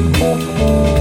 Oh, oh.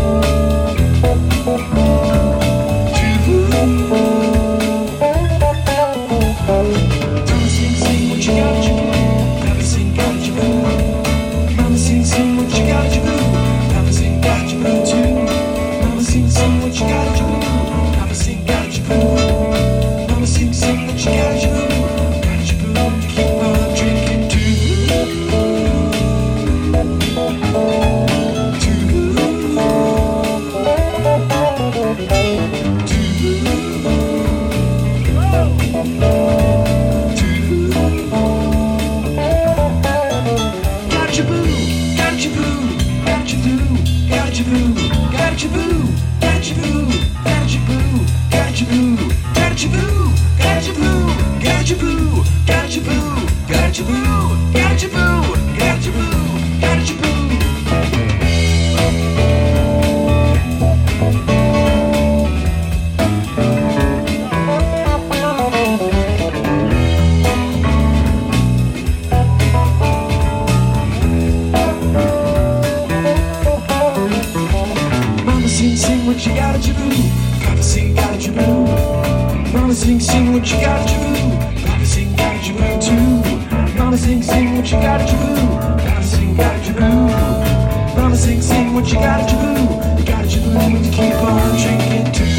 gotta do. Gotta sing, gotta do. Mama sing, sing what you gotta do. Gotta sing, gotta do too. Mama sing, sing what you gotta do. Gotta sing, gotta do. Mama sing, sing what you gotta do. You gotta and to keep on drinking too.